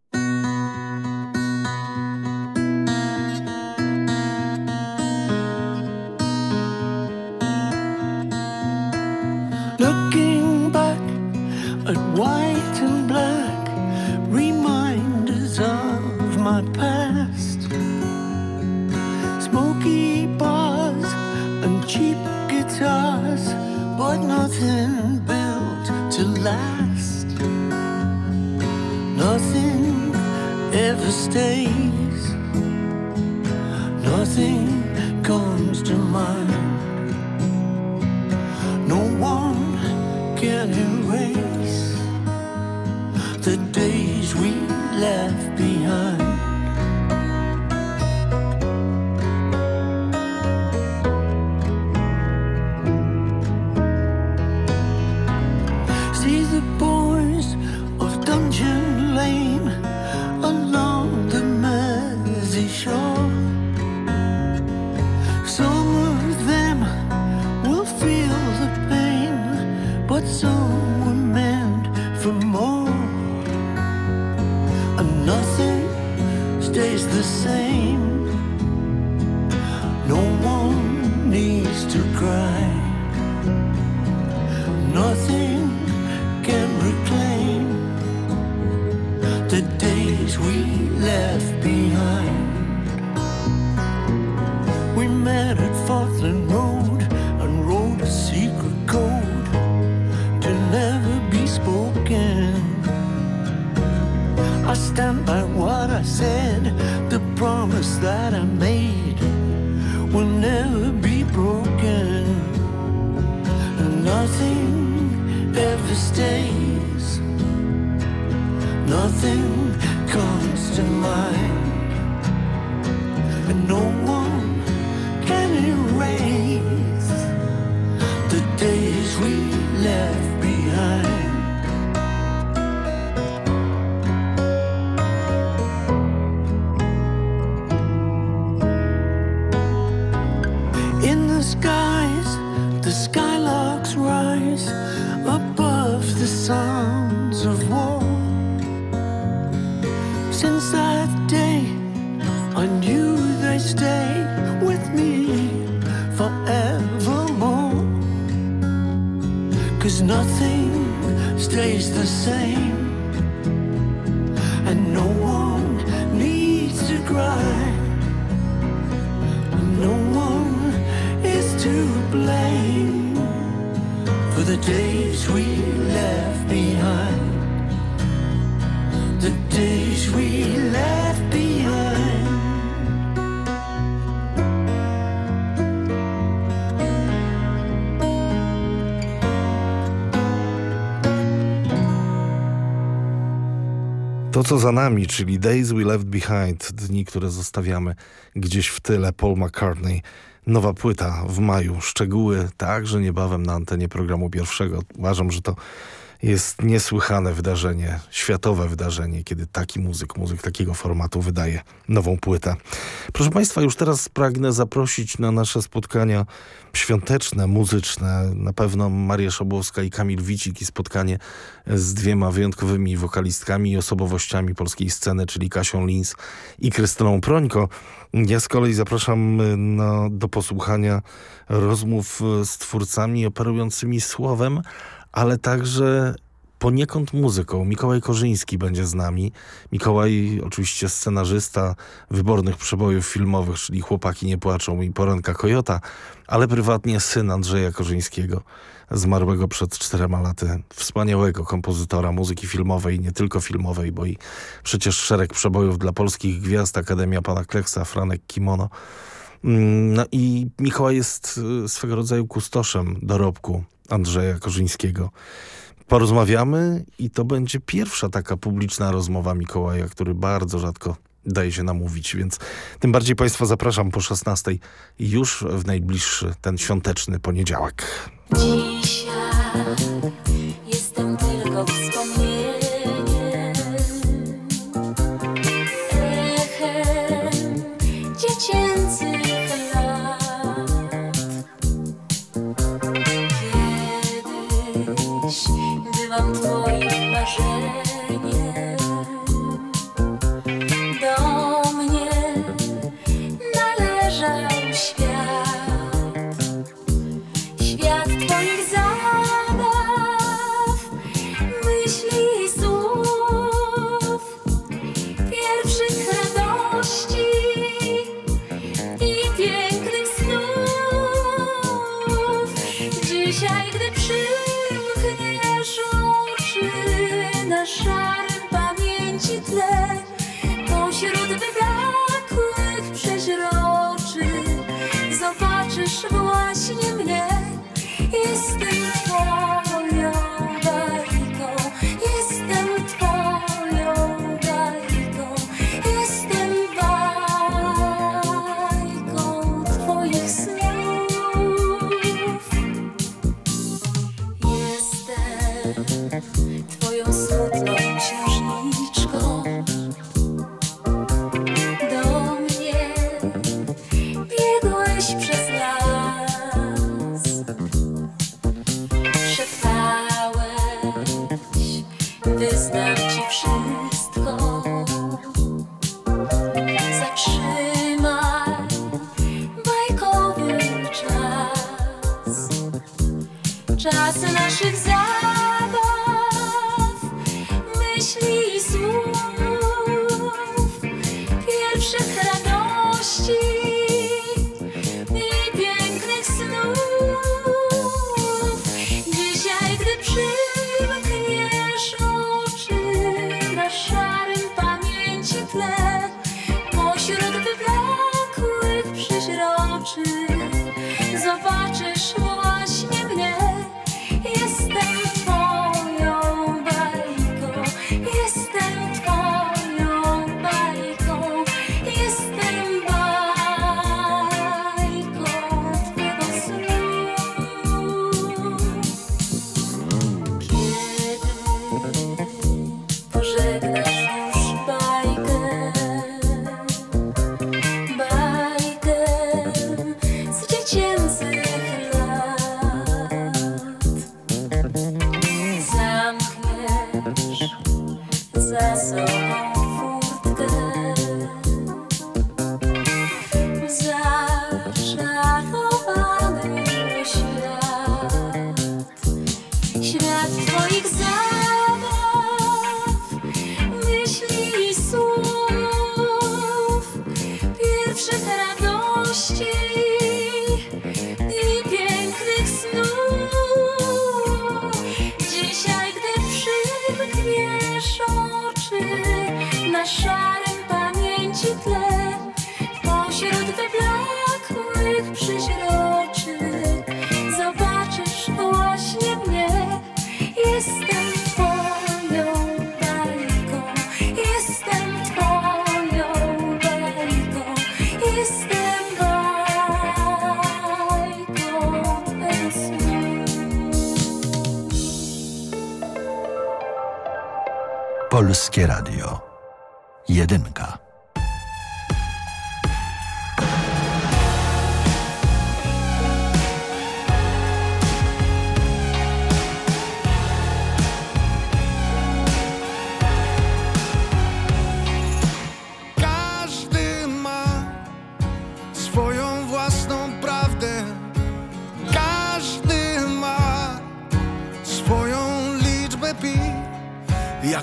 Stays, nothing comes to mind. No one can erase the days we left behind. The days we left behind. To, co za nami, czyli Days We Left Behind, dni, które zostawiamy gdzieś w tyle, Paul McCartney. Nowa płyta w maju, szczegóły także niebawem na antenie programu pierwszego. Uważam, że to jest niesłychane wydarzenie, światowe wydarzenie, kiedy taki muzyk, muzyk takiego formatu wydaje nową płytę. Proszę Państwa, już teraz pragnę zaprosić na nasze spotkania świąteczne, muzyczne. Na pewno Maria Szabłowska i Kamil Wicik i spotkanie z dwiema wyjątkowymi wokalistkami i osobowościami polskiej sceny, czyli Kasią Lins i Krystyną Prońko. Ja z kolei zapraszam na, do posłuchania rozmów z twórcami operującymi słowem, ale także poniekąd muzyką. Mikołaj Korzyński będzie z nami. Mikołaj oczywiście scenarzysta wybornych przebojów filmowych, czyli Chłopaki nie płaczą i Poranka Kojota, ale prywatnie syn Andrzeja Korzyńskiego, zmarłego przed czterema laty. Wspaniałego kompozytora muzyki filmowej, nie tylko filmowej, bo i przecież szereg przebojów dla polskich gwiazd, Akademia Pana Kleksa, Franek Kimono. No i Mikołaj jest swego rodzaju kustoszem dorobku Andrzeja Korzyńskiego. Porozmawiamy i to będzie pierwsza taka publiczna rozmowa Mikołaja, który bardzo rzadko daje się namówić, więc tym bardziej Państwa zapraszam po 16 już w najbliższy, ten świąteczny poniedziałek. Dzisiaj jestem tylko wspomnieniem, Radio. Jedynka.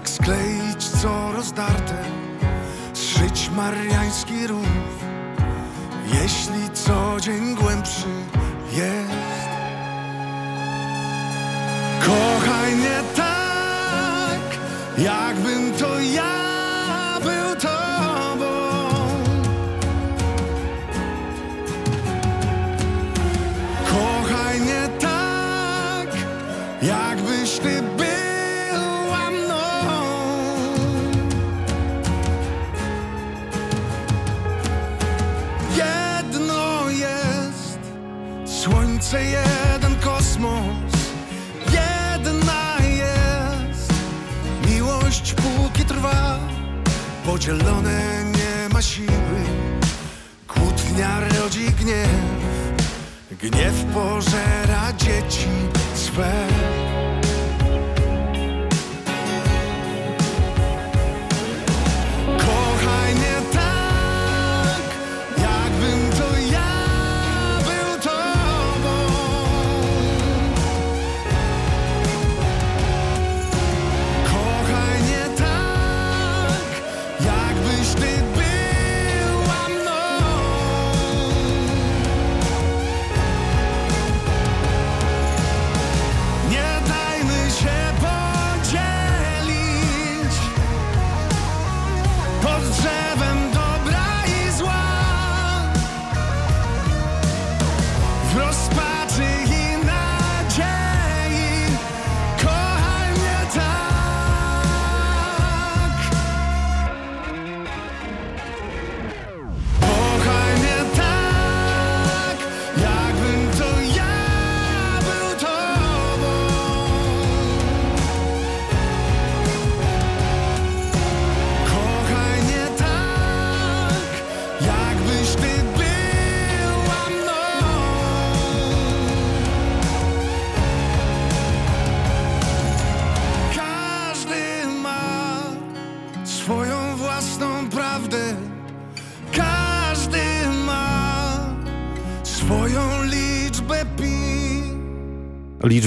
Jak skleić co rozdarte, zszyć mariański rów, jeśli co dzień głębszy jest. Kochaj mnie tak, jakbym to ja był to. że jeden kosmos, jedna jest. Miłość póki trwa, podzielone nie ma siły. Kłótnia rodzi gniew, gniew pożera dzieci swe.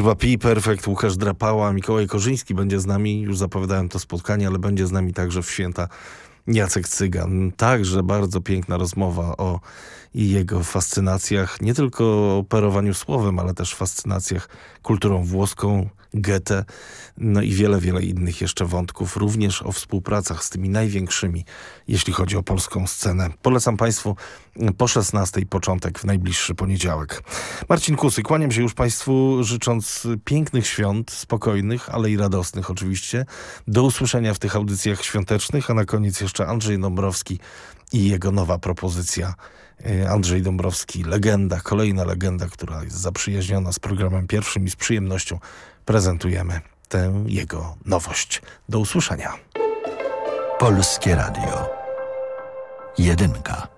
Liczba pi, perfekt, Łukasz Drapała, Mikołaj Korzyński będzie z nami, już zapowiadałem to spotkanie, ale będzie z nami także w święta Jacek Cygan. Także bardzo piękna rozmowa o jego fascynacjach, nie tylko operowaniu słowem, ale też fascynacjach kulturą włoską, Goethe, no i wiele, wiele innych jeszcze wątków, również o współpracach z tymi największymi, jeśli chodzi o polską scenę. Polecam Państwu po 16 początek w najbliższy poniedziałek. Marcin Kusy, kłaniam się już Państwu, życząc pięknych świąt, spokojnych, ale i radosnych oczywiście. Do usłyszenia w tych audycjach świątecznych, a na koniec jeszcze Andrzej Dąbrowski i jego nowa propozycja Andrzej Dąbrowski, legenda, kolejna legenda, która jest zaprzyjaźniona z programem pierwszym i z przyjemnością prezentujemy tę jego nowość. Do usłyszenia. Polskie Radio. Jedynka.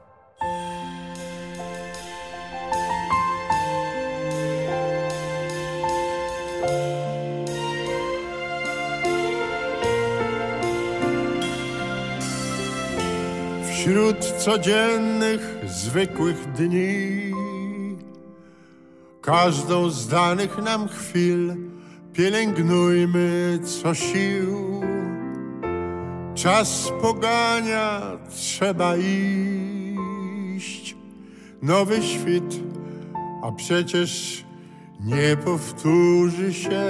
Wśród codziennych, zwykłych dni Każdą z danych nam chwil Pielęgnujmy co sił. Czas pogania, trzeba iść. Nowy świt, a przecież nie powtórzy się.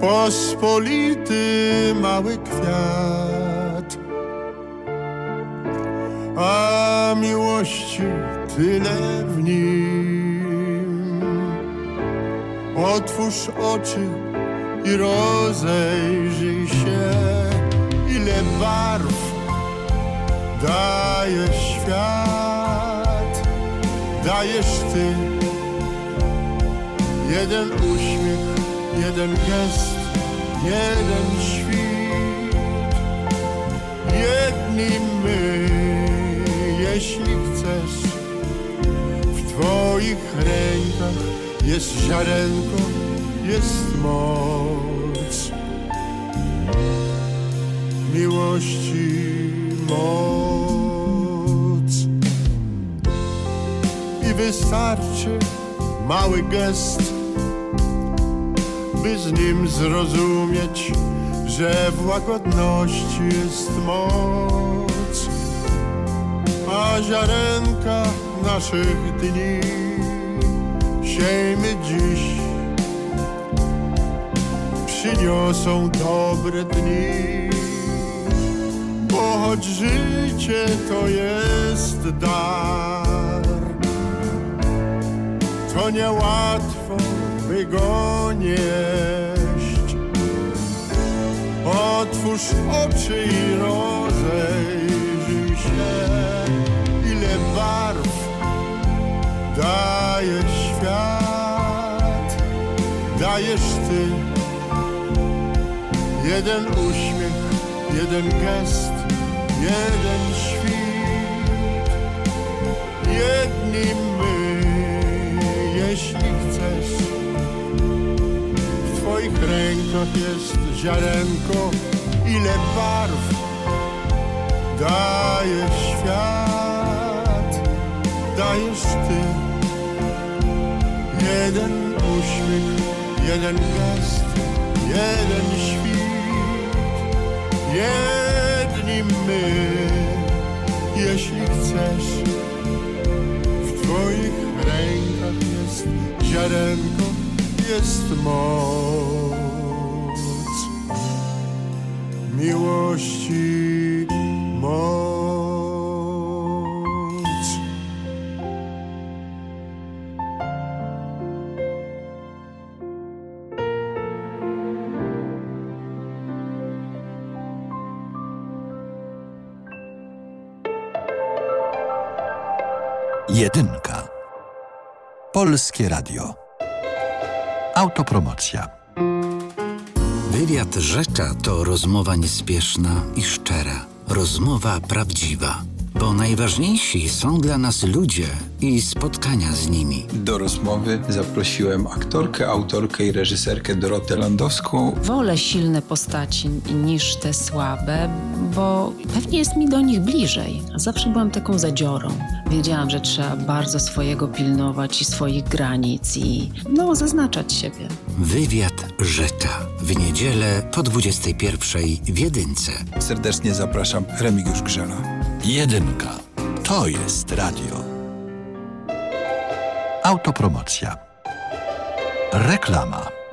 Pospolity mały kwiat. A miłości tyle w nim. Otwórz oczy i rozejrzyj się, ile barw daje świat. Dajesz ty jeden uśmiech, jeden gest, jeden świt. Jedni my jeśli chcesz. W Twoich rękach jest ziarenko, jest moc. Miłości moc. I wystarczy mały gest, by z nim zrozumieć, że w łagodności jest moc a ziarenka naszych dni siejmy dziś. Przyniosą dobre dni. Bo choć życie to jest dar to niełatwo by go nieść. Otwórz oczy i rozejrzyj się barw daje świat, dajesz ty jeden uśmiech, jeden gest, jeden świt. Jedni my, jeśli chcesz, w twoich rękach jest ziarenko, ile barw daje świat. Dajesz ty Jeden uśmiech, jeden gest, jeden świt. Jedni my, jeśli chcesz. W twoich rękach jest ziarenko, jest moc. Miłości Jedynka. Polskie Radio. Autopromocja. Wywiad Rzecza to rozmowa niespieszna i szczera. Rozmowa prawdziwa. Bo najważniejsi są dla nas ludzie i spotkania z nimi. Do rozmowy zaprosiłem aktorkę, autorkę i reżyserkę Dorotę Landowską. Wolę silne postaci niż te słabe, bo pewnie jest mi do nich bliżej. Zawsze byłam taką zadziorą Wiedziałam, że trzeba bardzo swojego pilnować i swoich granic i no, zaznaczać siebie. Wywiad Żyta. W niedzielę po 21 w Jedynce. Serdecznie zapraszam Remigiusz Grzela. Jedynka. To jest radio. Autopromocja. Reklama.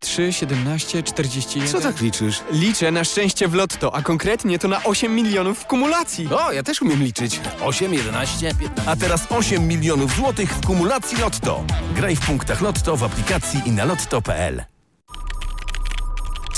3, 17, 41. Co tak liczysz? Liczę na szczęście w lotto, a konkretnie to na 8 milionów w kumulacji. O, ja też umiem liczyć. 8, 11, 15. A teraz 8 milionów złotych w kumulacji Lotto. Graj w punktach Lotto w aplikacji i na lotto.pl.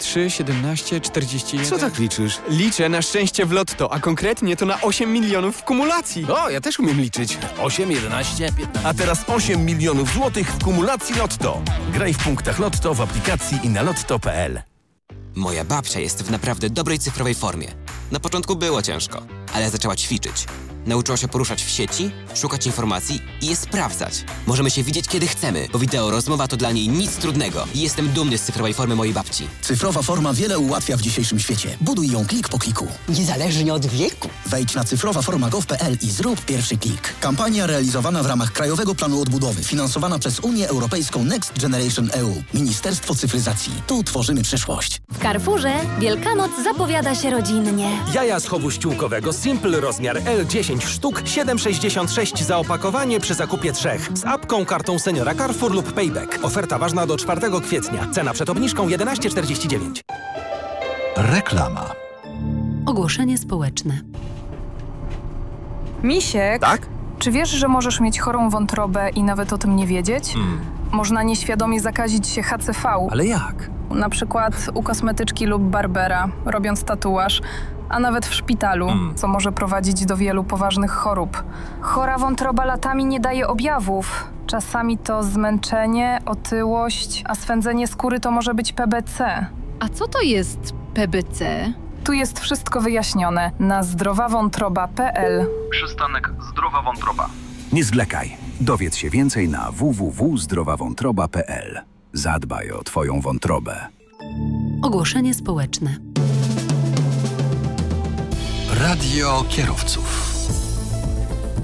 3, 17, 41. Co tak liczysz? Liczę na szczęście w lotto, a konkretnie to na 8 milionów w kumulacji. O, ja też umiem liczyć. 8, 11, 15. A teraz 8 milionów złotych w kumulacji Lotto. Graj w punktach Lotto w aplikacji i na lotto.pl. Moja babcia jest w naprawdę dobrej cyfrowej formie. Na początku było ciężko, ale zaczęła ćwiczyć nauczyła się poruszać w sieci, szukać informacji i je sprawdzać. Możemy się widzieć kiedy chcemy, bo wideo rozmowa to dla niej nic trudnego. I jestem dumny z cyfrowej formy mojej babci. Cyfrowa forma wiele ułatwia w dzisiejszym świecie. Buduj ją klik po kliku. Niezależnie od wieku. Wejdź na cyfrowaforma.gov.pl i zrób pierwszy klik. Kampania realizowana w ramach Krajowego Planu Odbudowy, finansowana przez Unię Europejską Next Generation EU. Ministerstwo Cyfryzacji. Tu tworzymy przyszłość. W Carrefourze Wielkanoc zapowiada się rodzinnie. Jaja z chowu ściółkowego Simple rozmiar L10 9 sztuk, 7,66 za opakowanie przy zakupie trzech. Z apką, kartą seniora Carrefour lub Payback. Oferta ważna do 4 kwietnia. Cena przed obniżką 11,49. Reklama. Ogłoszenie społeczne. Misiek? Tak? Czy wiesz, że możesz mieć chorą wątrobę i nawet o tym nie wiedzieć? Hmm. Można nieświadomie zakazić się HCV. Ale jak? Na przykład u kosmetyczki lub barbera, robiąc tatuaż a nawet w szpitalu, Hmm. co może prowadzić do wielu poważnych chorób. Chora wątroba latami nie daje objawów. Czasami to zmęczenie, otyłość, a swędzenie skóry to może być PBC. A co to jest PBC? Tu jest wszystko wyjaśnione na zdrowawątroba.pl. Przystanek Zdrowa Wątroba. Nie zwlekaj. Dowiedz się więcej na www.zdrowawątroba.pl. Zadbaj o Twoją wątrobę. Ogłoszenie społeczne. Radio kierowców.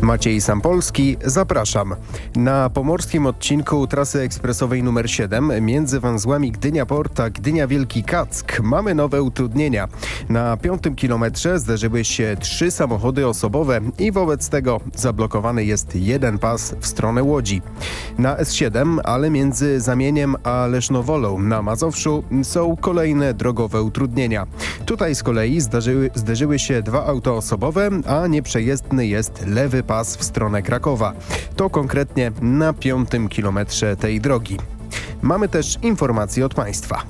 Maciej Sampolski, zapraszam. Na pomorskim odcinku trasy ekspresowej nr 7 między węzłami Gdynia Port a Gdynia Wielki Kack mamy nowe utrudnienia. Na piątym kilometrze zderzyły się trzy samochody osobowe i wobec tego zablokowany jest jeden pas w stronę Łodzi. Na S7, ale między Zamieniem a Lesznowolą na Mazowszu są kolejne drogowe utrudnienia. Tutaj z kolei zdarzyły, zderzyły się dwa auta osobowe, a nieprzejezdny jest lewy pas w stronę Krakowa. To konkretnie na piątym kilometrze tej drogi. Mamy też informacje od państwa.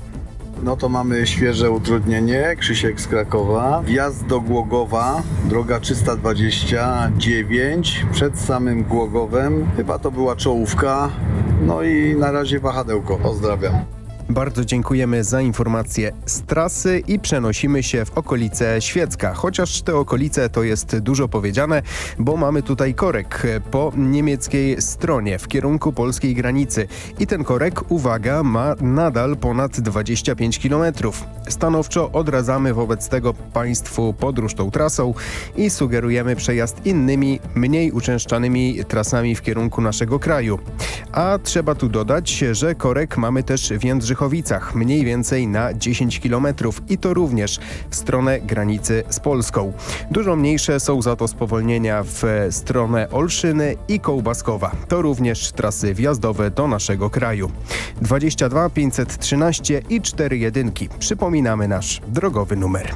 No to mamy świeże utrudnienie, Krzysiek z Krakowa. Wjazd do Głogowa, droga 329, przed samym Głogowem. Chyba to była czołówka. No i na razie wahadełko. Pozdrawiam. Bardzo dziękujemy za informacje z trasy i przenosimy się w okolice Świecka. Chociaż te okolice to jest dużo powiedziane, bo mamy tutaj korek po niemieckiej stronie w kierunku polskiej granicy. I ten korek, uwaga, ma nadal ponad 25 km. Stanowczo odradzamy wobec tego Państwu podróż tą trasą i sugerujemy przejazd innymi, mniej uczęszczanymi trasami w kierunku naszego kraju. A trzeba tu dodać, że korek mamy też w Jędrzychowie Orzechowicach mniej więcej na 10 km i to również w stronę granicy z Polską. Dużo mniejsze są za to spowolnienia w stronę Olszyny i Kołbaskowa. To również trasy wjazdowe do naszego kraju. 22 513 i 4 jedynki. Przypominamy nasz drogowy numer.